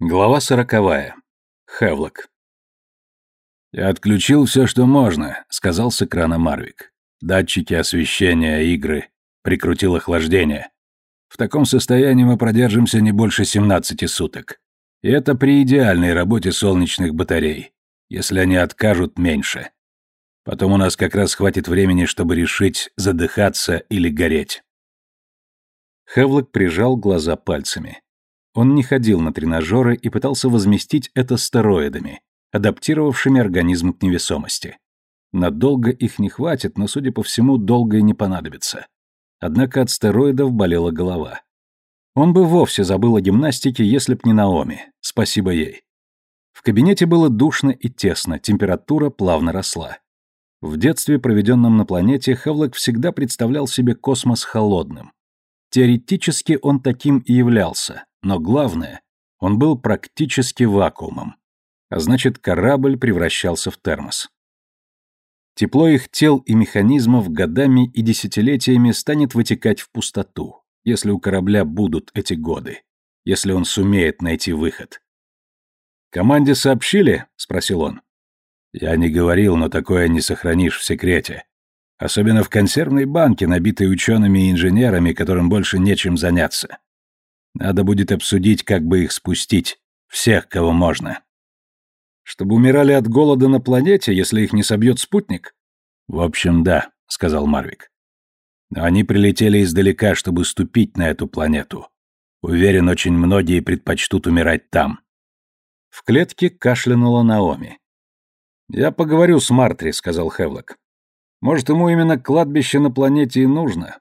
Глава сороковая. Хевлок. «Я отключил все, что можно», — сказал с экрана Марвик. «Датчики освещения, игры. Прикрутил охлаждение. В таком состоянии мы продержимся не больше 17 суток. И это при идеальной работе солнечных батарей. Если они откажут, меньше. Потом у нас как раз хватит времени, чтобы решить, задыхаться или гореть». Хевлок прижал глаза пальцами. Он не ходил на тренажеры и пытался возместить это стероидами, адаптировавшими организм к невесомости. Надолго их не хватит, но, судя по всему, долго и не понадобится. Однако от стероидов болела голова. Он бы вовсе забыл о гимнастике, если б не Наоми. Спасибо ей. В кабинете было душно и тесно, температура плавно росла. В детстве, проведенном на планете, Хевлок всегда представлял себе космос холодным. Теоретически он таким и являлся, но главное, он был практически вакуумом. А значит, корабль превращался в термос. Тепло их тел и механизмов годами и десятилетиями станет вытекать в пустоту, если у корабля будут эти годы, если он сумеет найти выход. «Команде сообщили?» — спросил он. «Я не говорил, но такое не сохранишь в секрете. Особенно в консервной банке, набитой учеными и инженерами, которым больше нечем заняться. Надо будет обсудить, как бы их спустить. Всех, кого можно. Чтобы умирали от голода на планете, если их не собьет спутник? В общем, да, сказал Марвик. Но они прилетели издалека, чтобы ступить на эту планету. Уверен, очень многие предпочтут умирать там. В клетке кашлянула Наоми. «Я поговорю с Мартри», — сказал Хевлок. «Может, ему именно кладбище на планете и нужно?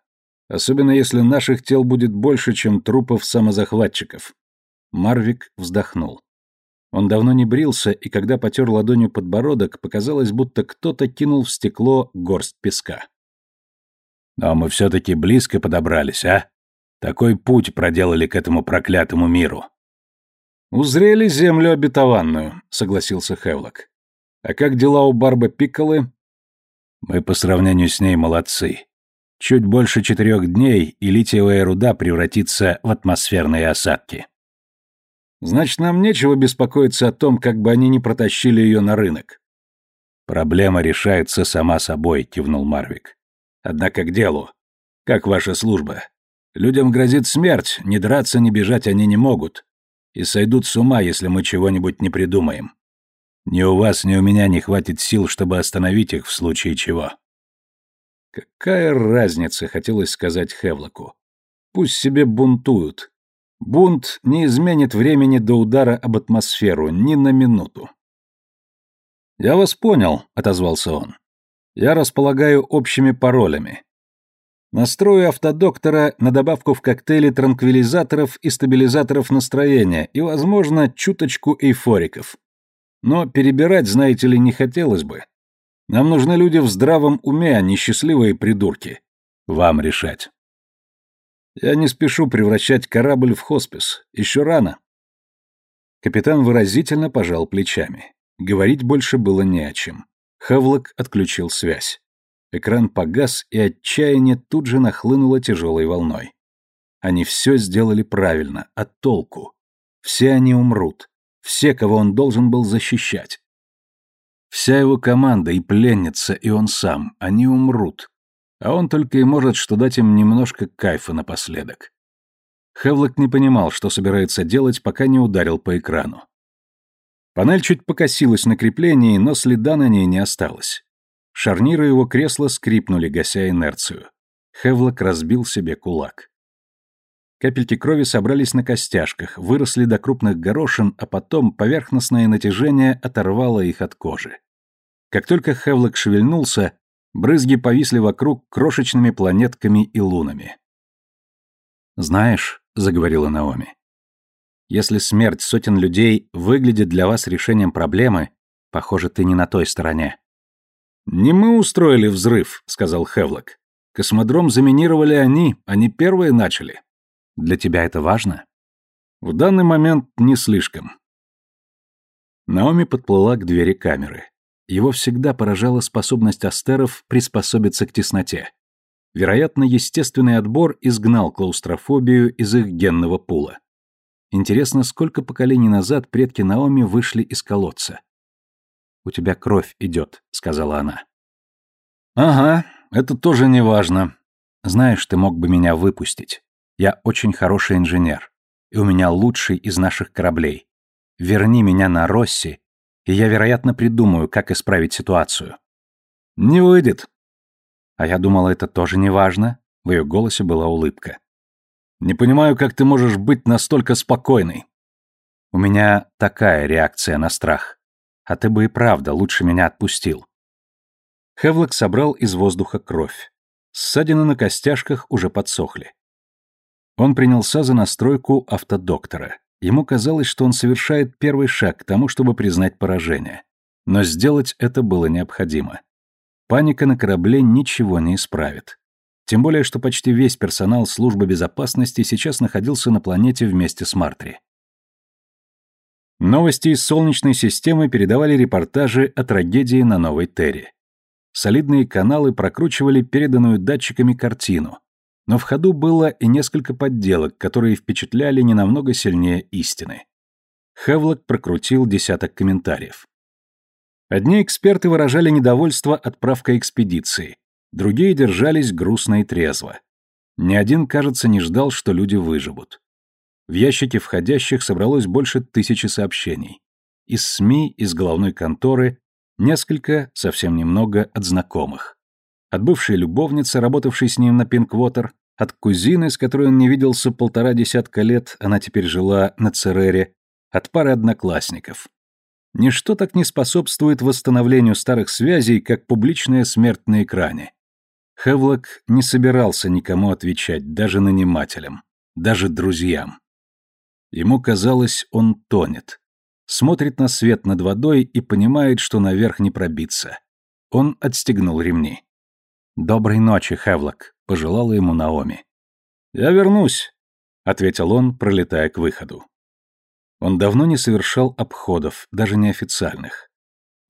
Особенно если наших тел будет больше, чем трупов самозахватчиков. Марвик вздохнул. Он давно не брился, и когда потер ладонью подбородок, показалось, будто кто-то кинул в стекло горсть песка. «Но мы все-таки близко подобрались, а? Такой путь проделали к этому проклятому миру». «Узрели землю обетованную», — согласился Хевлок. «А как дела у Барбы Пикколы?» «Мы по сравнению с ней молодцы. Чуть больше четырех дней, и литиевая руда превратится в атмосферные осадки. Значит, нам нечего беспокоиться о том, как бы они не протащили ее на рынок. Проблема решается сама собой, кивнул Марвик. Однако к делу. Как ваша служба? Людям грозит смерть, ни драться, ни бежать они не могут. И сойдут с ума, если мы чего-нибудь не придумаем. Ни у вас, ни у меня не хватит сил, чтобы остановить их в случае чего. Какая разница, хотелось сказать Хевлоку. Пусть себе бунтуют. Бунт не изменит времени до удара об атмосферу ни на минуту. «Я вас понял», — отозвался он. «Я располагаю общими паролями. Настрою автодоктора на добавку в коктейли транквилизаторов и стабилизаторов настроения и, возможно, чуточку эйфориков. Но перебирать, знаете ли, не хотелось бы. Нам нужны люди в здравом уме, а не счастливые придурки. Вам решать. Я не спешу превращать корабль в хоспис. Еще рано. Капитан выразительно пожал плечами. Говорить больше было не о чем. Хавлок отключил связь. Экран погас, и отчаяние тут же нахлынуло тяжелой волной. Они все сделали правильно, а толку? Все они умрут. Все, кого он должен был защищать. Вся его команда и пленница, и он сам, они умрут. А он только и может что дать им немножко кайфа напоследок. Хевлок не понимал, что собирается делать, пока не ударил по экрану. Панель чуть покосилась на креплении, но следа на ней не осталось. Шарниры его кресла скрипнули, гася инерцию. Хевлок разбил себе кулак. Капельки крови собрались на костяшках, выросли до крупных горошин, а потом поверхностное натяжение оторвало их от кожи. Как только Хевлок шевельнулся, брызги повисли вокруг крошечными планетками и лунами. «Знаешь», — заговорила Наоми, — «если смерть сотен людей выглядит для вас решением проблемы, похоже, ты не на той стороне». «Не мы устроили взрыв», — сказал Хевлок. «Космодром заминировали они, они первые начали». Для тебя это важно? В данный момент не слишком. Наоми подплыла к двери камеры. Его всегда поражала способность астеров приспособиться к тесноте. Вероятно, естественный отбор изгнал клаустрофобию из их генного пула. Интересно, сколько поколений назад предки Наоми вышли из колодца? «У тебя кровь идет», — сказала она. «Ага, это тоже не важно. Знаешь, ты мог бы меня выпустить. Я очень хороший инженер, и у меня лучший из наших кораблей. Верни меня на Росси, и я, вероятно, придумаю, как исправить ситуацию». «Не выйдет». «А я думала, это тоже не важно». В ее голосе была улыбка. «Не понимаю, как ты можешь быть настолько спокойной». «У меня такая реакция на страх. А ты бы и правда лучше меня отпустил». Хевлок собрал из воздуха кровь. Ссадины на костяшках уже подсохли. Он принялся за настройку автодоктора. Ему казалось, что он совершает первый шаг к тому, чтобы признать поражение. Но сделать это было необходимо. Паника на корабле ничего не исправит. Тем более, что почти весь персонал службы безопасности сейчас находился на планете вместе с Мартри. Новости из Солнечной системы передавали репортажи о трагедии на Новой Терре. Солидные каналы прокручивали переданную датчиками картину, но в ходу было и несколько подделок, которые впечатляли не намного сильнее истины. Хевлок прокрутил десяток комментариев. Одни эксперты выражали недовольство отправкой экспедиции, другие держались грустно и трезво. Ни один, кажется, не ждал, что люди выживут. В ящике входящих собралось больше тысячи сообщений. Из СМИ, из головной конторы, несколько, совсем немного, от знакомых. От бывшей любовницы, работавшей с ним на Пинквотер, от кузины, с которой он не виделся полтора десятка лет, она теперь жила на Церере, от пары одноклассников. Ничто так не способствует восстановлению старых связей, как публичная смерть на экране. Хевлок не собирался никому отвечать, даже нанимателям, даже друзьям. Ему казалось, он тонет. Смотрит на свет над водой и понимает, что наверх не пробиться. Он отстегнул ремни. «Доброй ночи, Хевлок», — пожелала ему Наоми. «Я вернусь», — ответил он, пролетая к выходу. Он давно не совершал обходов, даже неофициальных.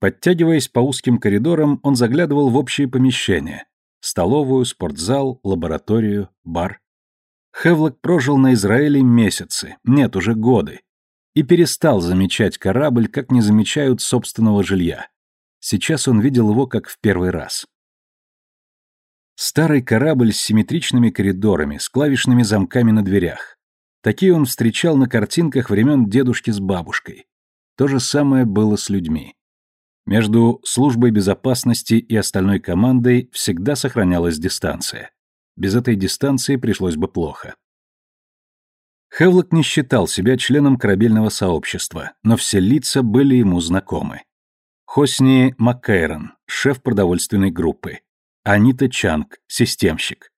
Подтягиваясь по узким коридорам, он заглядывал в общие помещения. Столовую, спортзал, лабораторию, бар. Хевлок прожил на Израиле месяцы, нет, уже годы, и перестал замечать корабль, как не замечают собственного жилья. Сейчас он видел его как в первый раз. Старый корабль с симметричными коридорами, с клавишными замками на дверях. Такие он встречал на картинках времен дедушки с бабушкой. То же самое было с людьми. Между службой безопасности и остальной командой всегда сохранялась дистанция. Без этой дистанции пришлось бы плохо. Хевлок не считал себя членом корабельного сообщества, но все лица были ему знакомы. Хосни Маккейрон, шеф продовольственной группы. Анита Чанг, системщик.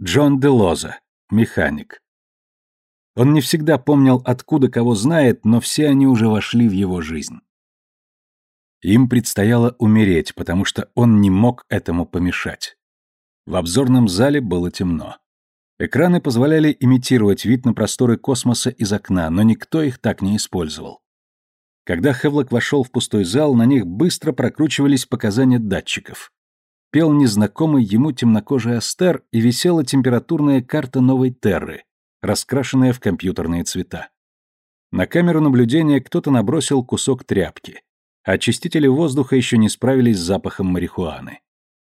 Джон Делоза, механик. Он не всегда помнил, откуда кого знает, но все они уже вошли в его жизнь. Им предстояло умереть, потому что он не мог этому помешать. В обзорном зале было темно. Экраны позволяли имитировать вид на просторы космоса из окна, но никто их так не использовал. Когда Хевлок вошел в пустой зал, на них быстро прокручивались показания датчиков. Пел незнакомый ему темнокожий Астер и висела температурная карта новой Терры, раскрашенная в компьютерные цвета. На камеру наблюдения кто-то набросил кусок тряпки, очистители воздуха еще не справились с запахом марихуаны.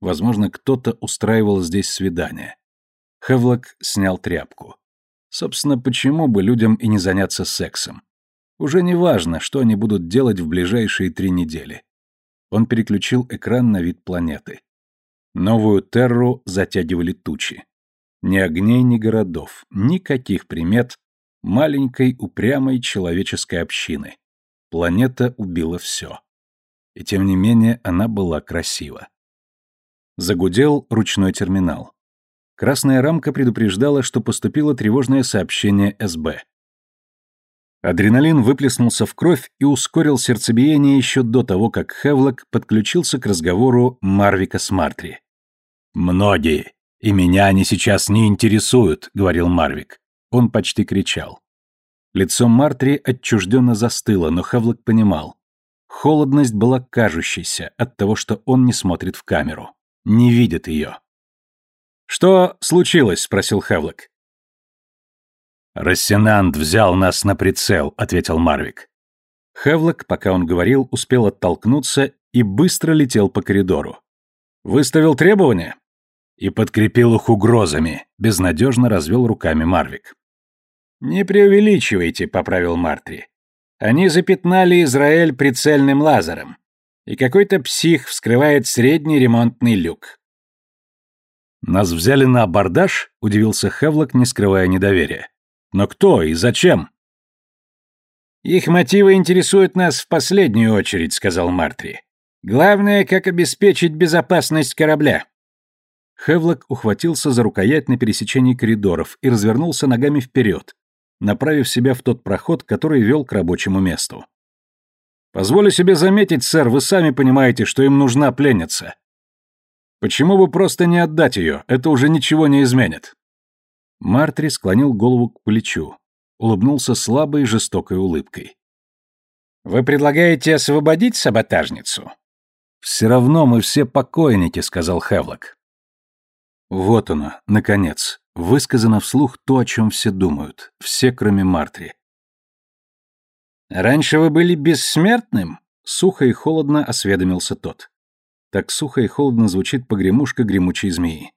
Возможно, кто-то устраивал здесь свидание. Хевлок снял тряпку. Собственно, почему бы людям и не заняться сексом? Уже не важно, что они будут делать в ближайшие три недели. Он переключил экран на вид планеты. Новую Терру затягивали тучи. Ни огней, ни городов, никаких примет маленькой упрямой человеческой общины. Планета убила все. И тем не менее она была красива. Загудел ручной терминал. Красная рамка предупреждала, что поступило тревожное сообщение СБ. Адреналин выплеснулся в кровь и ускорил сердцебиение еще до того, как Хевлок подключился к разговору Марвика с Мартри. «Многие. И меня они сейчас не интересуют», — говорил Марвик. Он почти кричал. Лицо Мартри отчужденно застыло, но Хавлок понимал. Холодность была кажущейся от того, что он не смотрит в камеру. Не видит ее. «Что случилось?» — спросил Хавлок. «Рассенант взял нас на прицел», — ответил Марвик. Хевлок, пока он говорил, успел оттолкнуться и быстро летел по коридору. «Выставил требования?» «И подкрепил их угрозами», — безнадежно развел руками Марвик. «Не преувеличивайте», — поправил Мартри. «Они запятнали Израиль прицельным лазером, и какой-то псих вскрывает средний ремонтный люк». «Нас взяли на абордаж?» — удивился Хевлок, не скрывая недоверия. «Но кто и зачем?» «Их мотивы интересуют нас в последнюю очередь», — сказал Мартри. «Главное, как обеспечить безопасность корабля». Хевлок ухватился за рукоять на пересечении коридоров и развернулся ногами вперед, направив себя в тот проход, который вел к рабочему месту. «Позволю себе заметить, сэр, вы сами понимаете, что им нужна пленница. Почему бы просто не отдать ее? Это уже ничего не изменит». Мартри склонил голову к плечу улыбнулся слабой жестокой улыбкой. «Вы предлагаете освободить саботажницу?» «Все равно мы все покойники», — сказал Хевлок. Вот оно, наконец, высказано вслух то, о чем все думают, все, кроме Мартри. «Раньше вы были бессмертным?» — сухо и холодно осведомился тот. Так сухо и холодно звучит погремушка гремучей змеи.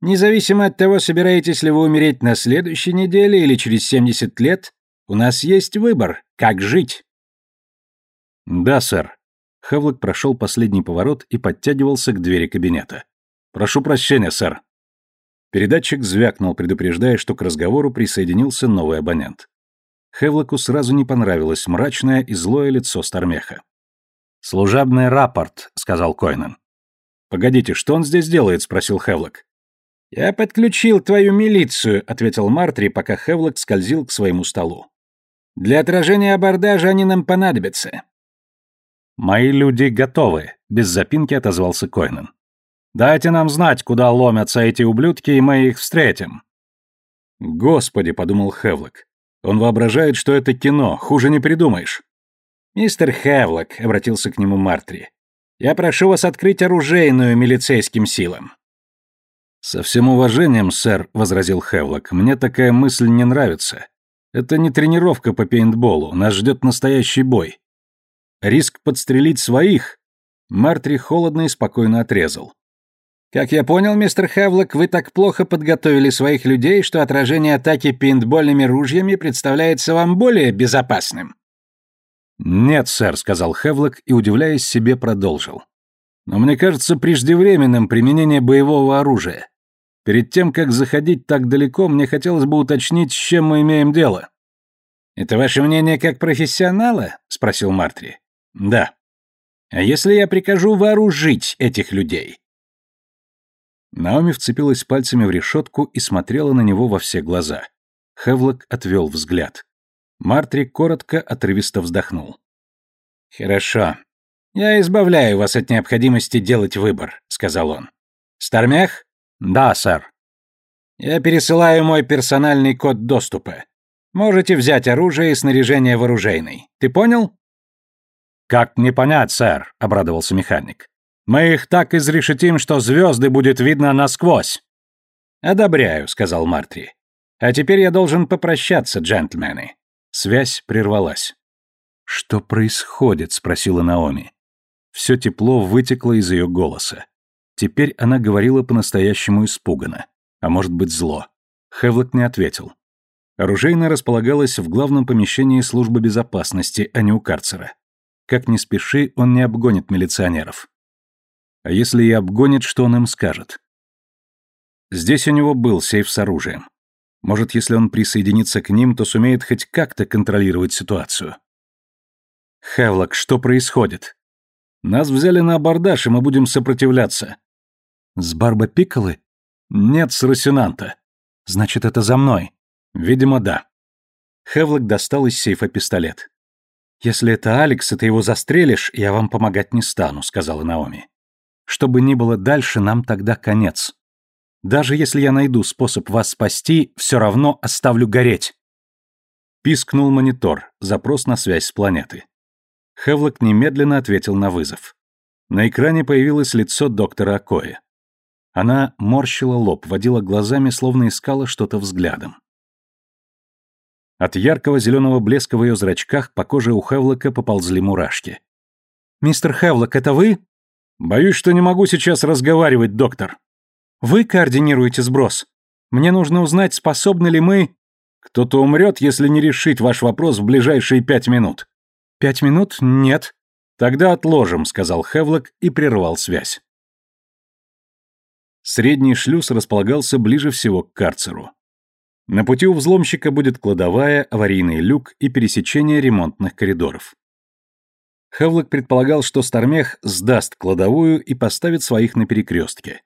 Независимо от того, собираетесь ли вы умереть на следующей неделе или через 70 лет, у нас есть выбор, как жить. Да, сэр. Хавлок прошел последний поворот и подтягивался к двери кабинета. Прошу прощения, сэр. Передатчик звякнул, предупреждая, что к разговору присоединился новый абонент. Хевлоку сразу не понравилось мрачное и злое лицо Стармеха. «Служебный рапорт», — сказал Койнен. «Погодите, что он здесь делает?» — спросил Хевлок. «Я подключил твою милицию», — ответил Мартри, пока Хевлок скользил к своему столу. «Для отражения абордажа они нам понадобятся». «Мои люди готовы», — без запинки отозвался Койнен. «Дайте нам знать, куда ломятся эти ублюдки, и мы их встретим». «Господи», — подумал Хевлок, — «он воображает, что это кино, хуже не придумаешь». «Мистер Хевлок», — обратился к нему Мартри, — «я прошу вас открыть оружейную милицейским силам». «Со всем уважением, сэр», — возразил Хевлок, — «мне такая мысль не нравится. Это не тренировка по пейнтболу, нас ждет настоящий бой. Риск подстрелить своих...» Мартри холодно и спокойно отрезал. «Как я понял, мистер Хевлок, вы так плохо подготовили своих людей, что отражение атаки пейнтбольными ружьями представляется вам более безопасным». «Нет, сэр», — сказал Хевлок и, удивляясь себе, продолжил. «Но мне кажется преждевременным применение боевого оружия. Перед тем, как заходить так далеко, мне хотелось бы уточнить, с чем мы имеем дело. «Это ваше мнение как профессионала?» — спросил Мартри. «Да». «А если я прикажу вооружить этих людей?» Наоми вцепилась пальцами в решетку и смотрела на него во все глаза. Хевлок отвел взгляд. Мартри коротко, отрывисто вздохнул. «Хорошо. Я избавляю вас от необходимости делать выбор», — сказал он. «Стармях?» Да, сэр. Я пересылаю мой персональный код доступа. Можете взять оружие и снаряжение вооружейной. Ты понял? Как не понять, сэр, обрадовался механик. Мы их так изрешетим, что звезды будет видно насквозь. Одобряю, сказал Мартри. А теперь я должен попрощаться, джентльмены. Связь прервалась. Что происходит? спросила Наоми. Все тепло вытекло из ее голоса. Теперь она говорила по-настоящему испуганно, а может быть зло. Хевлок не ответил. Оружейная располагалась в главном помещении службы безопасности, а не у карцера. Как ни спеши, он не обгонит милиционеров. А если и обгонит, что он им скажет? Здесь у него был сейф с оружием. Может, если он присоединится к ним, то сумеет хоть как-то контролировать ситуацию. Хевлок, что происходит? Нас взяли на абордаж, и мы будем сопротивляться. С Барба Пикколы? Нет, с Росинанта. Значит, это за мной. Видимо, да. Хевлок достал из сейфа пистолет. «Если это Алекс, и ты его застрелишь, я вам помогать не стану», — сказала Наоми. «Что бы ни было дальше, нам тогда конец. Даже если я найду способ вас спасти, все равно оставлю гореть». Пискнул монитор, запрос на связь с планеты. Хевлок немедленно ответил на вызов. На экране появилось лицо доктора Акоя. Она морщила лоб, водила глазами, словно искала что-то взглядом. От яркого зеленого блеска в ее зрачках по коже у Хевлока поползли мурашки. «Мистер Хевлок, это вы?» «Боюсь, что не могу сейчас разговаривать, доктор». «Вы координируете сброс. Мне нужно узнать, способны ли мы...» «Кто-то умрет, если не решить ваш вопрос в ближайшие пять минут». «Пять минут? Нет». «Тогда отложим», — сказал Хевлок и прервал связь. Средний шлюз располагался ближе всего к карцеру. На пути у взломщика будет кладовая, аварийный люк и пересечение ремонтных коридоров. Хевлок предполагал, что Стармех сдаст кладовую и поставит своих на перекрестке.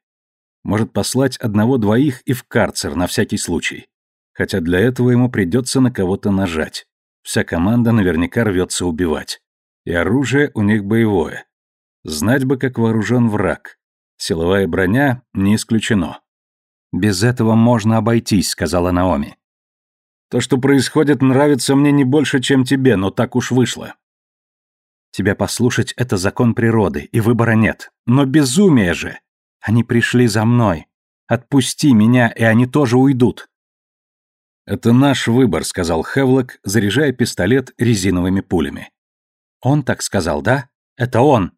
Может послать одного-двоих и в карцер на всякий случай. Хотя для этого ему придется на кого-то нажать. Вся команда наверняка рвется убивать. И оружие у них боевое. Знать бы, как вооружен враг. Силовая броня не исключено. «Без этого можно обойтись», — сказала Наоми. «То, что происходит, нравится мне не больше, чем тебе, но так уж вышло». «Тебя послушать — это закон природы, и выбора нет. Но безумие же! Они пришли за мной. Отпусти меня, и они тоже уйдут». «Это наш выбор», — сказал Хевлок, заряжая пистолет резиновыми пулями. «Он так сказал, да? Это он!»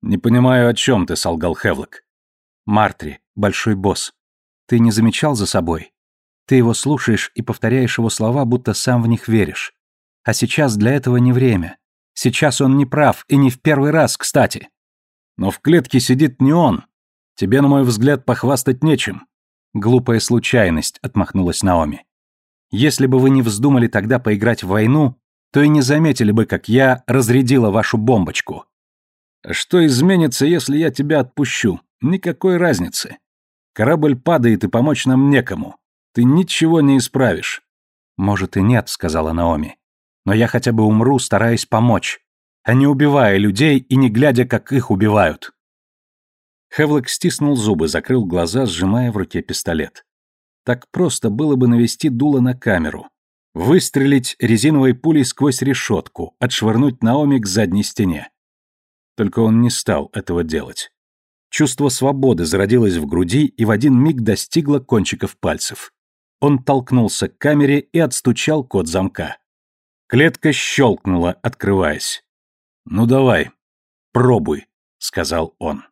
«Не понимаю, о чем ты», — солгал Хевлок. «Мартри, большой босс. Ты не замечал за собой? Ты его слушаешь и повторяешь его слова, будто сам в них веришь. А сейчас для этого не время. Сейчас он не прав, и не в первый раз, кстати. Но в клетке сидит не он. Тебе, на мой взгляд, похвастать нечем. Глупая случайность, отмахнулась Наоми. Если бы вы не вздумали тогда поиграть в войну, то и не заметили бы, как я разрядила вашу бомбочку. Что изменится, если я тебя отпущу? Никакой разницы. Корабль падает, и помочь нам некому. Ты ничего не исправишь». «Может и нет», — сказала Наоми. «Но я хотя бы умру, стараясь помочь, а не убивая людей и не глядя, как их убивают». Хевлок стиснул зубы, закрыл глаза, сжимая в руке пистолет. Так просто было бы навести дуло на камеру, выстрелить резиновой пулей сквозь решетку, отшвырнуть Наоми к задней стене. Только он не стал этого делать. Чувство свободы зародилось в груди и в один миг достигло кончиков пальцев. Он толкнулся к камере и отстучал код замка. Клетка щелкнула, открываясь. «Ну давай, пробуй», — сказал он.